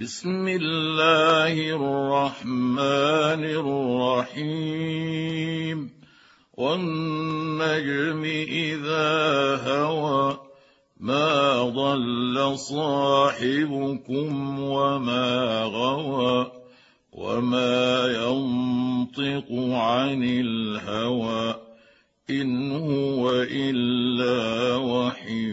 بسم الله الرحمن الرحيم. والنجم إذا هوى ما ضل صاحبكم وما غوى وما ينطق عن الهوى إن هو إلا وحي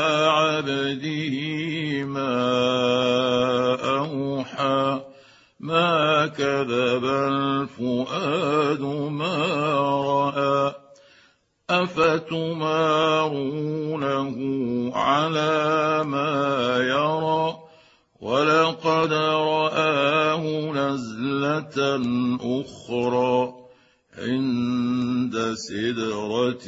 عبده ما أوحى ما كذب الفؤاد ما رأى. أفتمارونه على ما يرى؟ ولقد رآه نزلة أخرى عند سدرة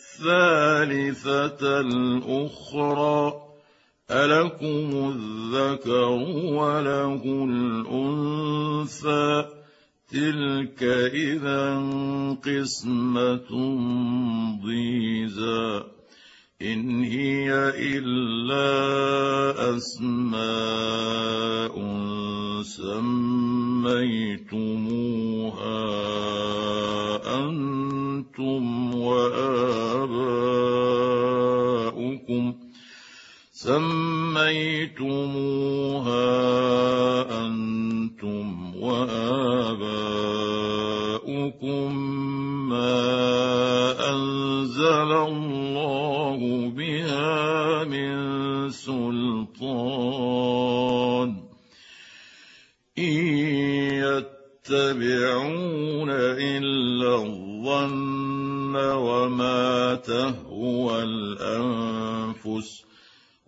الثالثة الأخرى ألكم الذكر وله الأنثى تلك إذا قسمة ضيزى. إن هي إلا أسماء سميتموها. أنتم وآباؤكم سميتموها أنتم وآباؤكم ما أنزل الله بها من سلطان إن يتبعون إلا الظن تهوى الانفس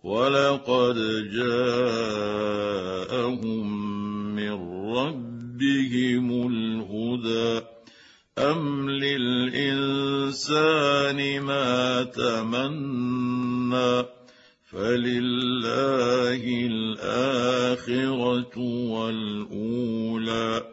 ولقد جاءهم من ربهم الهدى أم للإنسان ما تمنى فلله الآخرة والأولى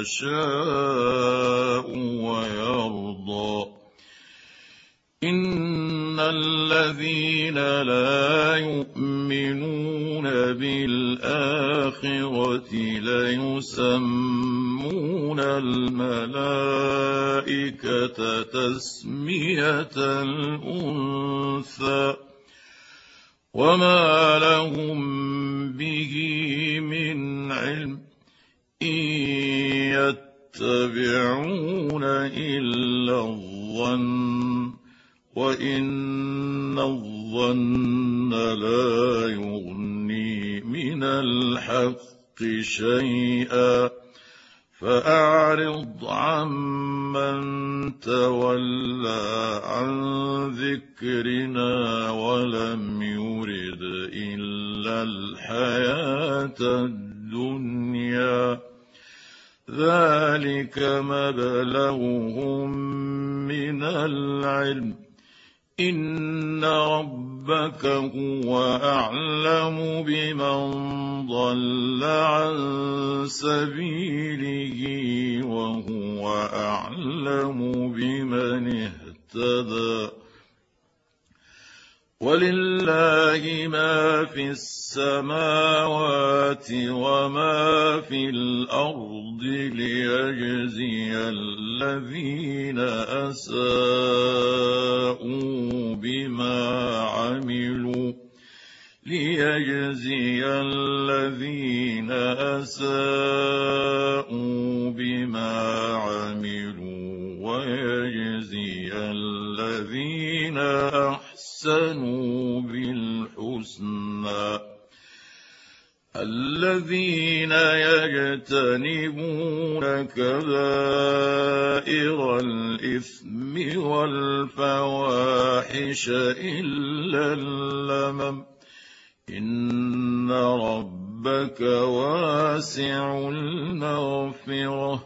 يشاء ويرضى. ان الذين لا يؤمنون بالاخره ليسمون الملائكه تسميه الانثى وما لهم به من علم ان يتبعون إلا الظن وإن الظن لا يغني من الحق شيئا. فأعرض عمن تولى عن ذكرنا ولم يرد إلا الحياة الدنيا. ذلك مبلغهم من العلم. إن ربك هو أعلم بمن ضل عن سبيله وهو أعلم بمن اهتدى. ولله ما في السماوات وما في الأرض ليجزي الذين أساءوا بما عملوا ليجزي الذين أساءوا بما عملوا أحسنوا بالحسنى. الذين يجتنبون كبائر الإثم والفواحش إلا اللمم. إن ربك واسع المغفرة.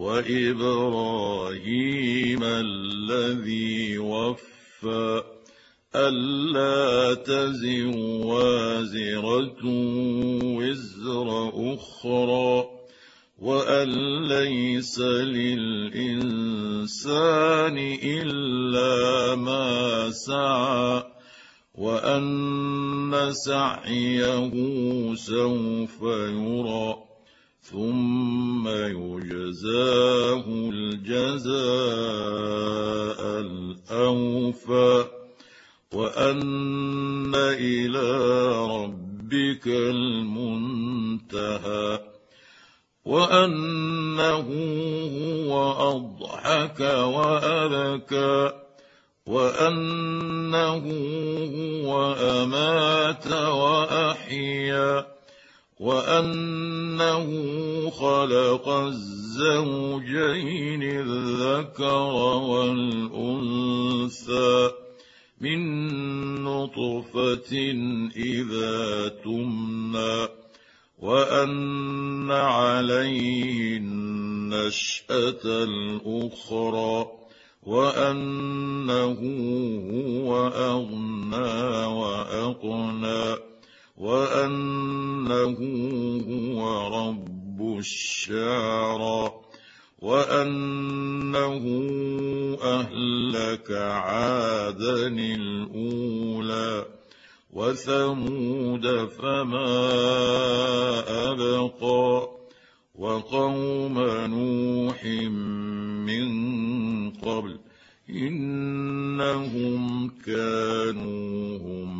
وإبراهيم الذي وفى ألا تزر وازرة وزر أخرى وأن ليس للإنسان إلا ما سعى وأن سعيه سوف يرى ثم يجزاه الجزاء الأوفى. وأن إلى ربك المنتهى. وأنه هو أضحك وأبكى. وأنه هو أمات وأحيا. وأنه خلق الزوجين الذكر والأنثى من نطفة إذا تمنى وأن عليه النشأة الأخرى وأنه هو أغنى وأقنى. وأنه هو رب الشعرى وأنه أهلك عادا الأولى وثمود فما أبقى وقوم نوح من قبل إنهم كانوا هم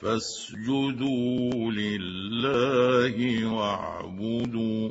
فاسجدوا لله واعبدوا